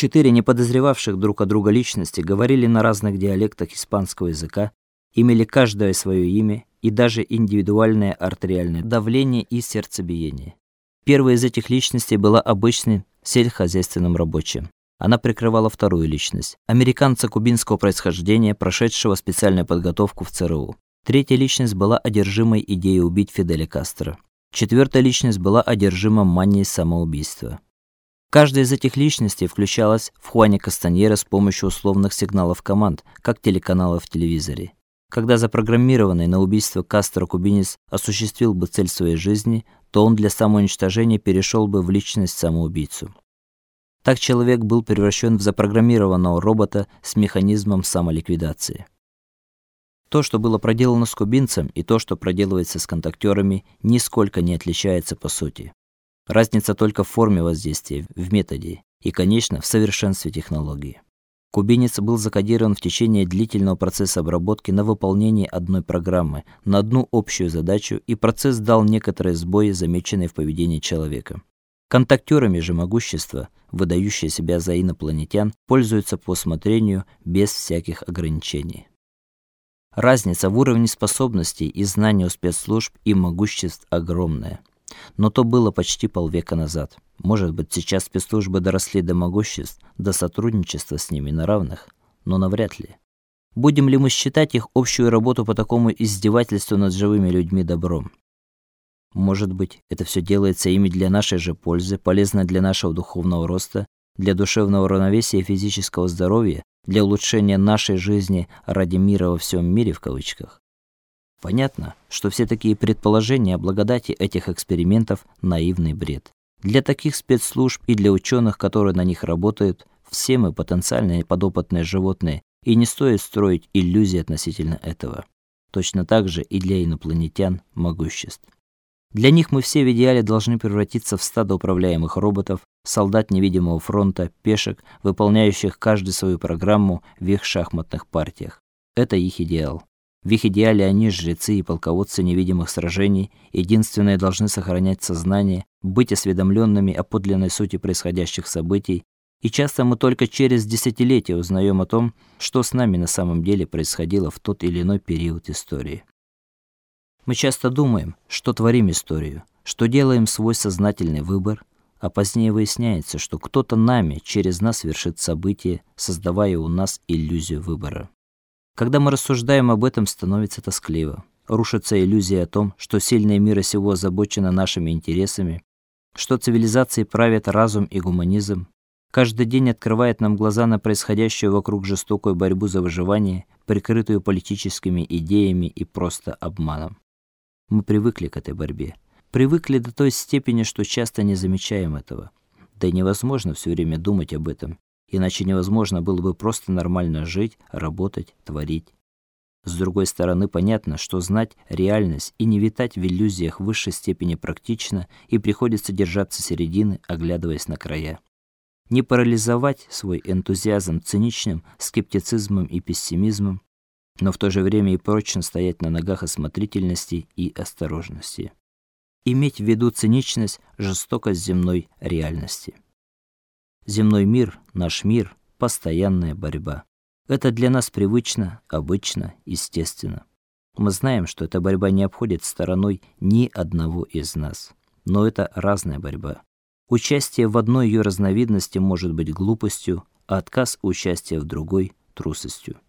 Четыре неподозревавших друг о друга личности говорили на разных диалектах испанского языка, имели каждое свое имя и даже индивидуальное артериальное давление и сердцебиение. Первая из этих личностей была обычным сельскохозяйственным рабочим. Она прикрывала вторую личность американца кубинского происхождения, прошедшего специальную подготовку в ЦРУ. Третья личность была одержимой идеей убить Фиделя Кастро. Четвертая личность была одержима манией самоубийства. Каждая из этих личностей включалась в Хуане Кастаньера с помощью условных сигналов команд, как телеканалов в телевизоре. Когда запрограммированный на убийство Кастро кубинец осуществил бы цель своей жизни, то он для самоуничтожения перешел бы в личность самоубийцу. Так человек был превращен в запрограммированного робота с механизмом самоликвидации. То, что было проделано с кубинцем, и то, что проделывается с контактерами, нисколько не отличается по сути. Разница только в форме воздействия, в методе и, конечно, в совершенстве технологии. Кубинец был закодирован в течение длительного процесса обработки на выполнение одной программы, на одну общую задачу, и процесс дал некоторые сбои, замеченные в поведении человека. Контактерами же могущества, выдающие себя за инопланетян, пользуются по усмотрению без всяких ограничений. Разница в уровне способностей и знаний у спецслужб и могуществ огромная. Но то было почти полвека назад. Может быть, сейчас спецслужбы доросли до могуществ, до сотрудничества с ними на равных, но навряд ли. Будем ли мы считать их общую работу по такому издевательству над живыми людьми добром? Может быть, это все делается ими для нашей же пользы, полезно для нашего духовного роста, для душевного равновесия и физического здоровья, для улучшения нашей жизни ради мира во всем мире в кавычках. Понятно, что все такие предположения о благодати этих экспериментов наивный бред. Для таких спецслужб и для ученых, которые на них работают, все мы потенциальные подопытные животные, и не стоит строить иллюзии относительно этого. Точно так же и для инопланетян могуществ. Для них мы все в идеале должны превратиться в стадо управляемых роботов, солдат невидимого фронта, пешек, выполняющих каждый свою программу в их шахматных партиях. Это их идеал. В их идеале они, жрецы и полководцы невидимых сражений, единственные должны сохранять сознание, быть осведомленными о подлинной сути происходящих событий, и часто мы только через десятилетия узнаем о том, что с нами на самом деле происходило в тот или иной период истории. Мы часто думаем, что творим историю, что делаем свой сознательный выбор, а позднее выясняется, что кто-то нами через нас вершит события, создавая у нас иллюзию выбора. Когда мы рассуждаем об этом, становится тоскливо. Рушится иллюзия о том, что сильные мира сего озабочены нашими интересами, что цивилизации правят разум и гуманизм. Каждый день открывает нам глаза на происходящую вокруг жестокую борьбу за выживание, прикрытую политическими идеями и просто обманом. Мы привыкли к этой борьбе. Привыкли до той степени, что часто не замечаем этого. Да и невозможно все время думать об этом Иначе невозможно было бы просто нормально жить, работать, творить. С другой стороны, понятно, что знать реальность и не витать в иллюзиях в высшей степени практично, и приходится держаться середины, оглядываясь на края. Не парализовать свой энтузиазм циничным скептицизмом и пессимизмом, но в то же время и прочно стоять на ногах осмотрительности и осторожности. Иметь в виду циничность, жестокость земной реальности. Земной мир, наш мир постоянная борьба. Это для нас привычно, обычно, естественно. Мы знаем, что эта борьба не обходит стороной ни одного из нас. Но это разная борьба. Участие в одной ее разновидности может быть глупостью, а отказ участия в другой трусостью.